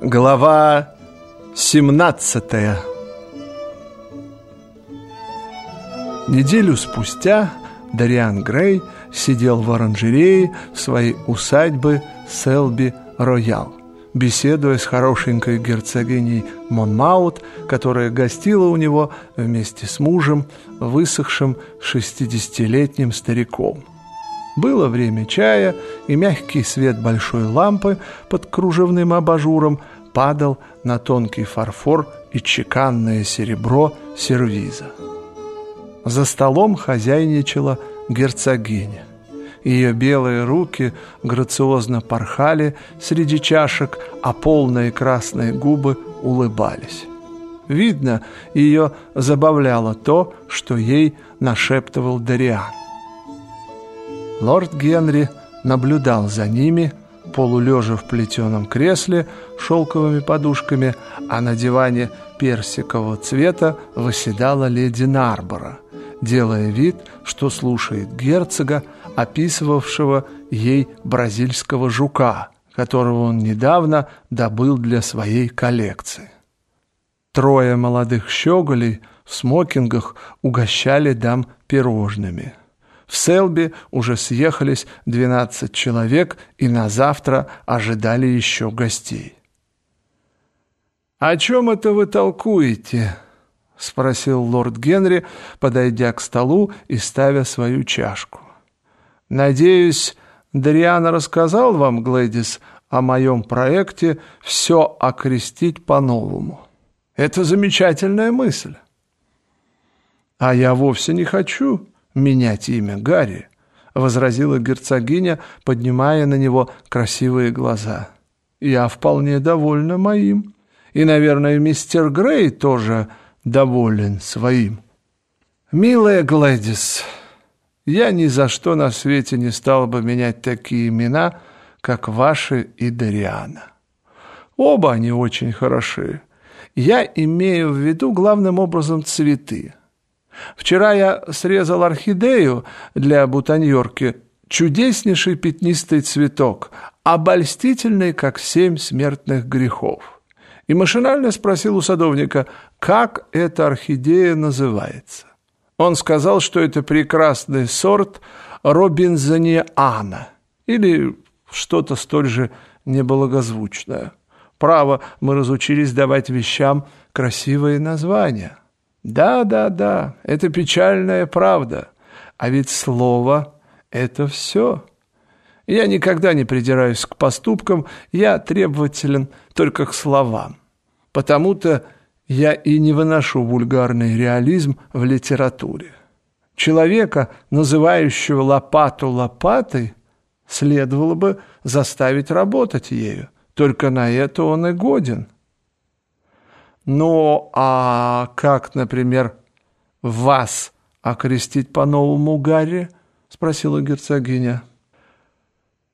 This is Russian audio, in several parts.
Глава 17 Неделю спустя Дариан Грей сидел в оранжерее своей усадьбы Селби Роял, беседуя с хорошенькой герцогиней Монмаут, которая гостила у него вместе с мужем, высохшим шестидесятилетним стариком. Было время чая, и мягкий свет большой лампы под кружевным абажуром падал на тонкий фарфор и чеканное серебро сервиза. За столом хозяйничала герцогиня. Ее белые руки грациозно порхали среди чашек, а полные красные губы улыбались. Видно, ее забавляло то, что ей нашептывал Дариан. Лорд Генри наблюдал за ними, полулежа в плетеном кресле шелковыми подушками, а на диване персикового цвета восседала леди Нарбора, делая вид, что слушает герцога, описывавшего ей бразильского жука, которого он недавно добыл для своей коллекции. Трое молодых щеголей в смокингах угощали дам пирожными – в Селби уже съехались 12 человек и на завтра ожидали еще гостей. «О чем это вы толкуете?» — спросил лорд Генри, подойдя к столу и ставя свою чашку. «Надеюсь, Дариана рассказал вам, Глэдис, о моем проекте «Все окрестить по-новому». Это замечательная мысль. А я вовсе не хочу менять имя Гарри», — возразила герцогиня, поднимая на него красивые глаза. «Я вполне довольна моим. И, наверное, мистер Грей тоже доволен своим». «Милая Глэдис, я ни за что на свете не стал бы менять такие имена, как ваши и Дариана. Оба они очень хороши. Я имею в виду главным образом цветы. Вчера я срезал орхидею для бутоньерки, чудеснейший пятнистый цветок, обольстительный, как семь смертных грехов. И машинально спросил у садовника, как эта орхидея называется. Он сказал, что это прекрасный сорт робинзониана или что-то столь же неблагозвучное. Право, мы разучились давать вещам красивые названия. Да, да, да, это печальная правда. А ведь слово — это все. Я никогда не придираюсь к поступкам, я требователен только к словам. Потому-то я и не выношу вульгарный реализм в литературе. Человека, называющего лопату лопатой, следовало бы заставить работать ею. Только на это он и годен. Ну, а как, например, вас окрестить по-новому, Гарри? Спросила герцогиня.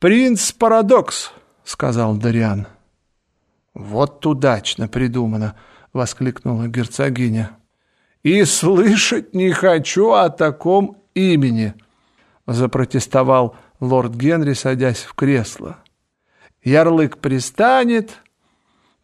Принц Парадокс, сказал Дариан. Вот удачно придумано, воскликнула герцогиня. И слышать не хочу о таком имени, запротестовал лорд Генри, садясь в кресло. Ярлык пристанет,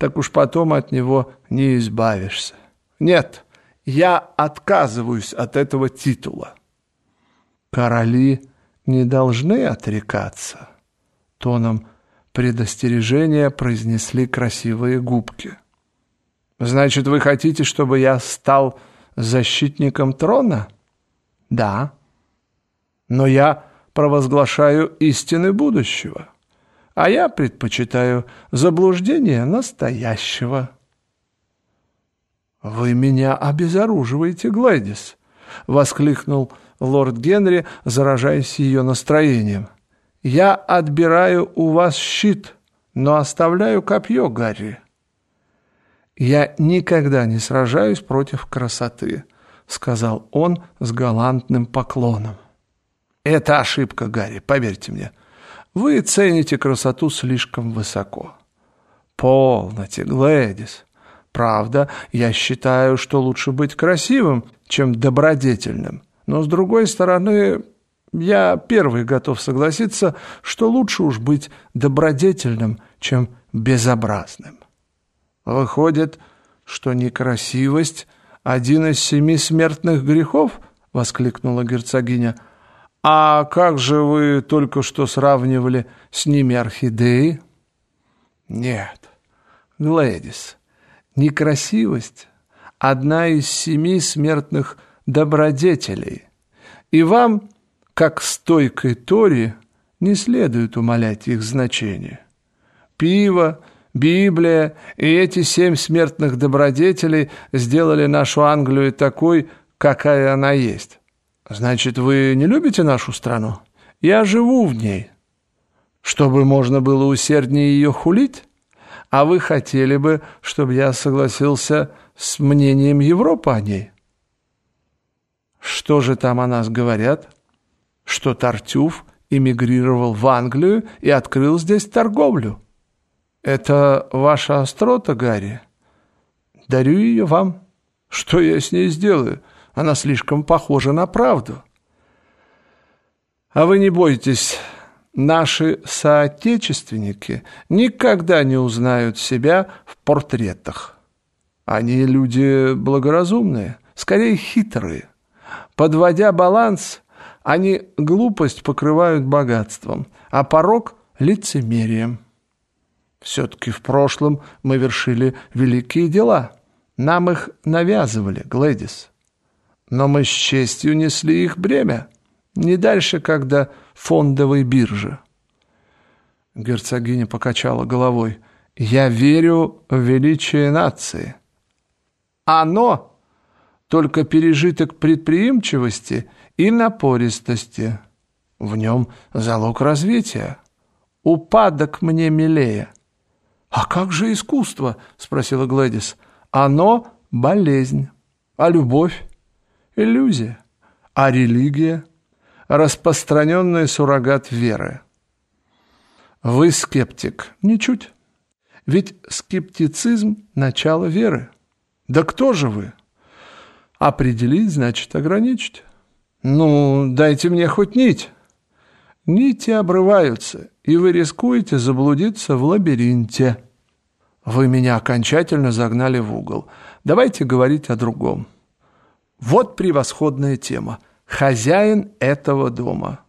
так уж потом от него не избавишься. Нет, я отказываюсь от этого титула. Короли не должны отрекаться. Тоном предостережения произнесли красивые губки. Значит, вы хотите, чтобы я стал защитником трона? Да. Но я провозглашаю истины будущего а я предпочитаю заблуждение настоящего». «Вы меня обезоруживаете, Глэдис!» — воскликнул лорд Генри, заражаясь ее настроением. «Я отбираю у вас щит, но оставляю копье, Гарри». «Я никогда не сражаюсь против красоты», — сказал он с галантным поклоном. «Это ошибка, Гарри, поверьте мне. Вы цените красоту слишком высоко. Полноте, Глэдис. Правда, я считаю, что лучше быть красивым, чем добродетельным. Но, с другой стороны, я первый готов согласиться, что лучше уж быть добродетельным, чем безобразным. Выходит, что некрасивость — один из семи смертных грехов? — воскликнула герцогиня. А как же вы только что сравнивали с ними орхидеи? Нет, Глэдис, некрасивость — одна из семи смертных добродетелей. И вам, как стойкой Тори, не следует умалять их значение. Пиво, Библия и эти семь смертных добродетелей сделали нашу Англию такой, какая она есть. Значит, вы не любите нашу страну? Я живу в ней. Чтобы можно было усерднее ее хулить? А вы хотели бы, чтобы я согласился с мнением Европы о ней? Что же там о нас говорят? Что Тартюф эмигрировал в Англию и открыл здесь торговлю. Это ваша острота, Гарри? Дарю ее вам. Что я с ней сделаю? Она слишком похожа на правду. А вы не бойтесь, наши соотечественники никогда не узнают себя в портретах. Они люди благоразумные, скорее хитрые. Подводя баланс, они глупость покрывают богатством, а порог — лицемерием. Все-таки в прошлом мы вершили великие дела. Нам их навязывали, Глэдис. Но мы с честью несли их бремя. Не дальше, когда фондовой биржи. Герцогиня покачала головой. «Я верю в величие нации. Оно — только пережиток предприимчивости и напористости. В нем залог развития. Упадок мне милее». «А как же искусство?» — спросила Глэдис. «Оно — болезнь, а любовь иллюзия, а религия — распространенный суррогат веры. Вы скептик? Ничуть. Ведь скептицизм — начало веры. Да кто же вы? Определить значит ограничить. Ну, дайте мне хоть нить. Нити обрываются, и вы рискуете заблудиться в лабиринте. Вы меня окончательно загнали в угол. Давайте говорить о другом. Вот превосходная тема. Хозяин этого дома.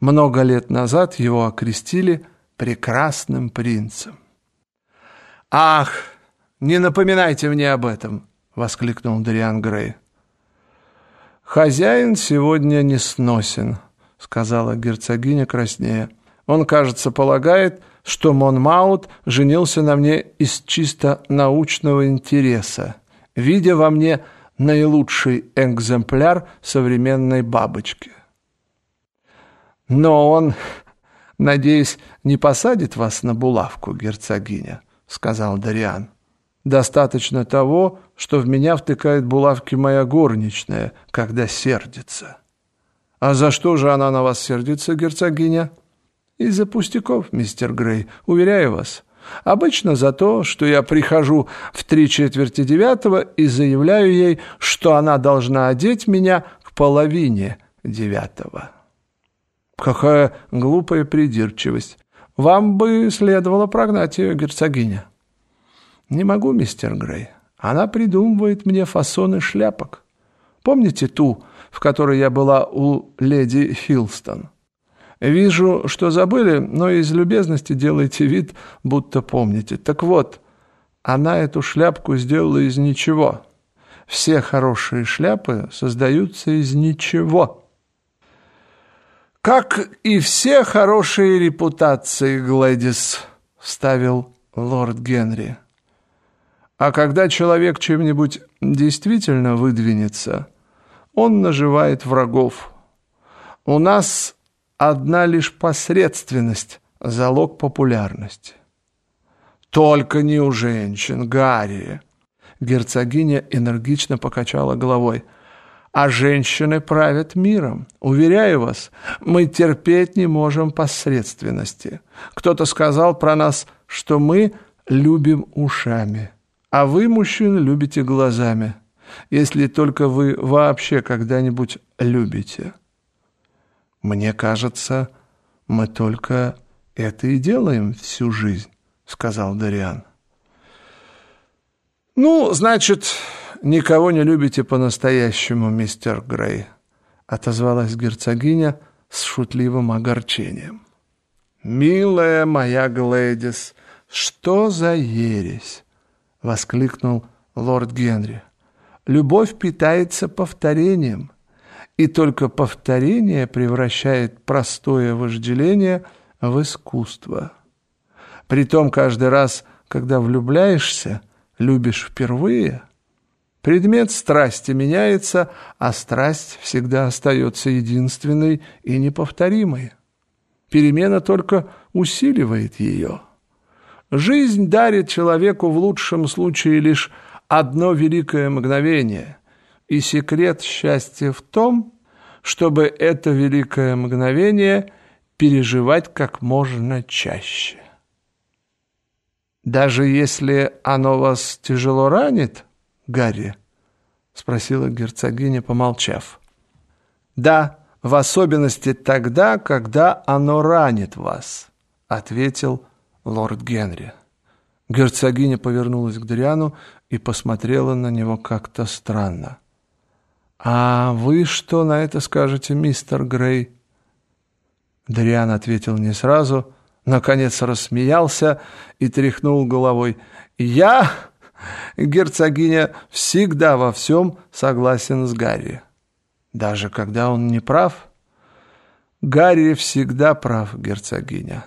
Много лет назад его окрестили прекрасным принцем. «Ах, не напоминайте мне об этом!» — воскликнул Дариан Грей. «Хозяин сегодня не сносен», — сказала герцогиня краснея. «Он, кажется, полагает, что Монмаут женился на мне из чисто научного интереса, видя во мне наилучший экземпляр современной бабочки. Но он, надеюсь, не посадит вас на булавку, герцогиня, сказал Дариан. Достаточно того, что в меня втыкает булавки моя горничная, когда сердится. А за что же она на вас сердится, герцогиня? Из-за пустяков, мистер Грей, уверяю вас. Обычно за то, что я прихожу в три четверти девятого и заявляю ей, что она должна одеть меня к половине девятого. Какая глупая придирчивость. Вам бы следовало прогнать ее, герцогиня. Не могу, мистер Грей. Она придумывает мне фасоны шляпок. Помните ту, в которой я была у леди Хилстон? Вижу, что забыли, но из любезности делайте вид, будто помните. Так вот, она эту шляпку сделала из ничего. Все хорошие шляпы создаются из ничего. «Как и все хорошие репутации, Глэдис», — вставил лорд Генри. «А когда человек чем-нибудь действительно выдвинется, он наживает врагов. У нас одна лишь посредственность – залог популярности. «Только не у женщин, Гарри!» Герцогиня энергично покачала головой. «А женщины правят миром. Уверяю вас, мы терпеть не можем посредственности. Кто-то сказал про нас, что мы любим ушами, а вы, мужчины, любите глазами, если только вы вообще когда-нибудь любите». «Мне кажется, мы только это и делаем всю жизнь», — сказал Дариан. «Ну, значит, никого не любите по-настоящему, мистер Грей», — отозвалась герцогиня с шутливым огорчением. «Милая моя Глэдис, что за ересь!» — воскликнул лорд Генри. «Любовь питается повторением, и только повторение превращает простое вожделение в искусство. Притом каждый раз, когда влюбляешься, любишь впервые, предмет страсти меняется, а страсть всегда остается единственной и неповторимой. Перемена только усиливает ее. Жизнь дарит человеку в лучшем случае лишь одно великое мгновение, и секрет счастья в том, чтобы это великое мгновение переживать как можно чаще. «Даже если оно вас тяжело ранит, Гарри?» — спросила герцогиня, помолчав. «Да, в особенности тогда, когда оно ранит вас», — ответил лорд Генри. Герцогиня повернулась к Дриану и посмотрела на него как-то странно. «А вы что на это скажете, мистер Грей?» Дриан ответил не сразу — наконец рассмеялся и тряхнул головой. «Я, герцогиня, всегда во всем согласен с Гарри. Даже когда он не прав, Гарри всегда прав, герцогиня.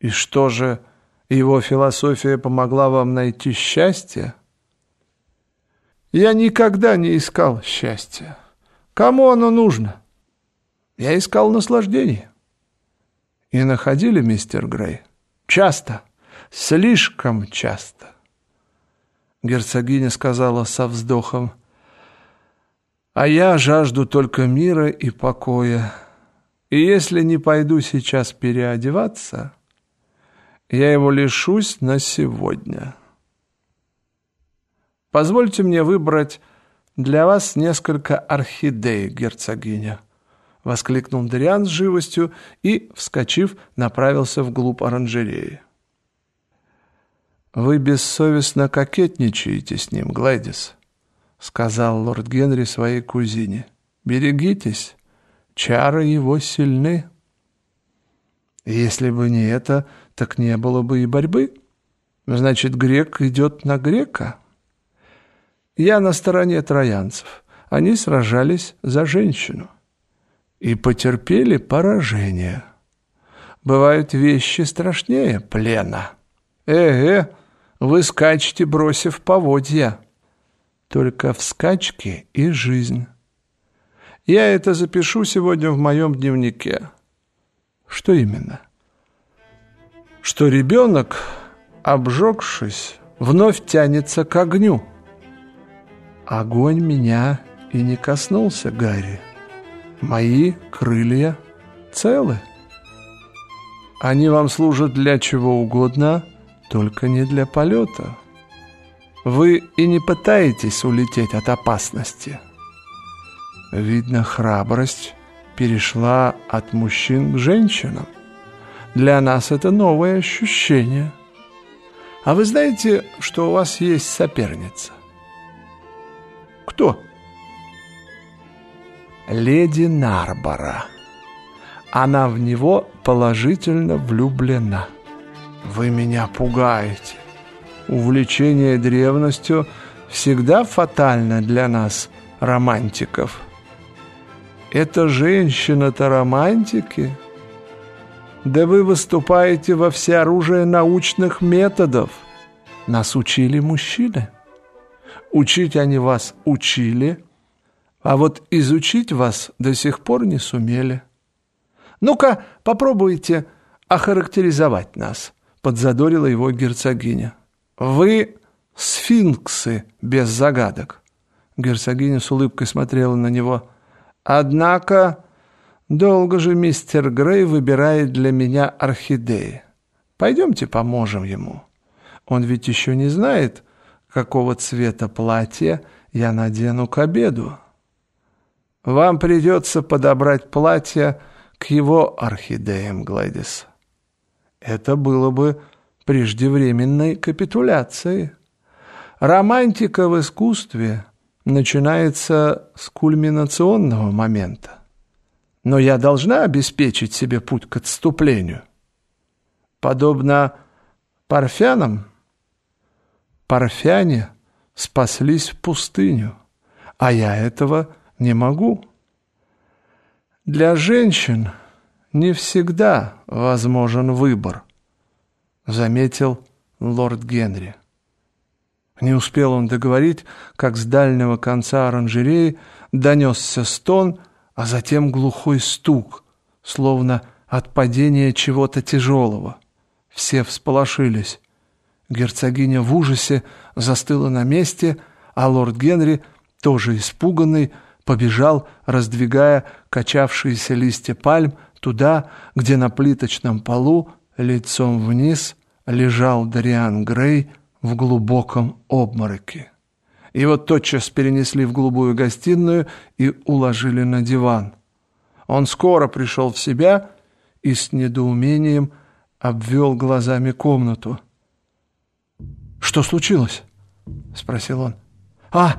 И что же, его философия помогла вам найти счастье?» «Я никогда не искал счастья. Кому оно нужно? Я искал наслаждение». И находили, мистер Грей? Часто, слишком часто. Герцогиня сказала со вздохом, «А я жажду только мира и покоя, и если не пойду сейчас переодеваться, я его лишусь на сегодня. Позвольте мне выбрать для вас несколько орхидей, герцогиня». — воскликнул Дариан с живостью и, вскочив, направился вглубь оранжереи. «Вы бессовестно кокетничаете с ним, Глэдис», — сказал лорд Генри своей кузине. «Берегитесь, чары его сильны». «Если бы не это, так не было бы и борьбы. Значит, грек идет на грека». «Я на стороне троянцев. Они сражались за женщину» и потерпели поражение. Бывают вещи страшнее плена. Э-э, вы скачете, бросив поводья. Только в скачке и жизнь. Я это запишу сегодня в моем дневнике. Что именно? Что ребенок, обжегшись, вновь тянется к огню. Огонь меня и не коснулся, Гарри. Мои крылья целы. Они вам служат для чего угодно, только не для полета. Вы и не пытаетесь улететь от опасности. Видно, храбрость перешла от мужчин к женщинам. Для нас это новое ощущение. А вы знаете, что у вас есть соперница? Кто? леди Нарбора. Она в него положительно влюблена. Вы меня пугаете. Увлечение древностью всегда фатально для нас, романтиков. Это женщина-то романтики? Да вы выступаете во всеоружие научных методов. Нас учили мужчины. Учить они вас учили – а вот изучить вас до сих пор не сумели. Ну-ка, попробуйте охарактеризовать нас, подзадорила его герцогиня. Вы сфинксы без загадок. Герцогиня с улыбкой смотрела на него. Однако долго же мистер Грей выбирает для меня орхидеи. Пойдемте поможем ему. Он ведь еще не знает, какого цвета платье я надену к обеду. Вам придется подобрать платье к его орхидеям, Глэдис. Это было бы преждевременной капитуляцией. Романтика в искусстве начинается с кульминационного момента. Но я должна обеспечить себе путь к отступлению. Подобно парфянам, парфяне спаслись в пустыню, а я этого не могу. Для женщин не всегда возможен выбор, заметил лорд Генри. Не успел он договорить, как с дальнего конца оранжереи донесся стон, а затем глухой стук, словно от падения чего-то тяжелого. Все всполошились. Герцогиня в ужасе застыла на месте, а лорд Генри, тоже испуганный, побежал, раздвигая качавшиеся листья пальм туда, где на плиточном полу лицом вниз лежал Дариан Грей в глубоком обмороке. Его тотчас перенесли в голубую гостиную и уложили на диван. Он скоро пришел в себя и с недоумением обвел глазами комнату. «Что случилось?» — спросил он. «А,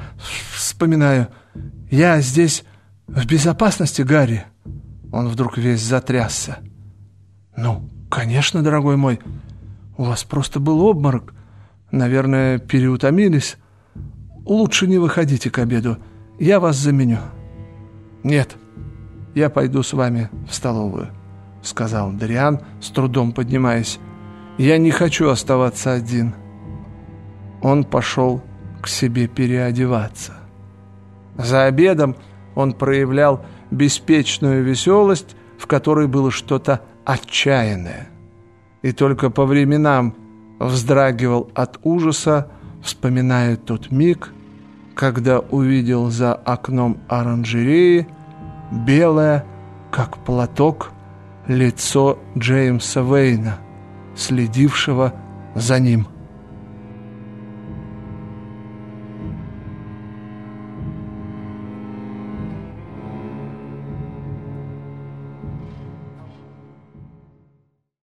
вспоминаю, я здесь в безопасности, Гарри?» Он вдруг весь затрясся. «Ну, конечно, дорогой мой, у вас просто был обморок. Наверное, переутомились. Лучше не выходите к обеду, я вас заменю». «Нет, я пойду с вами в столовую», — сказал Дариан, с трудом поднимаясь. «Я не хочу оставаться один». Он пошел к себе переодеваться. За обедом он проявлял беспечную веселость, в которой было что-то отчаянное. И только по временам вздрагивал от ужаса, вспоминая тот миг, когда увидел за окном оранжереи белое, как платок, лицо Джеймса Вейна, следившего за ним.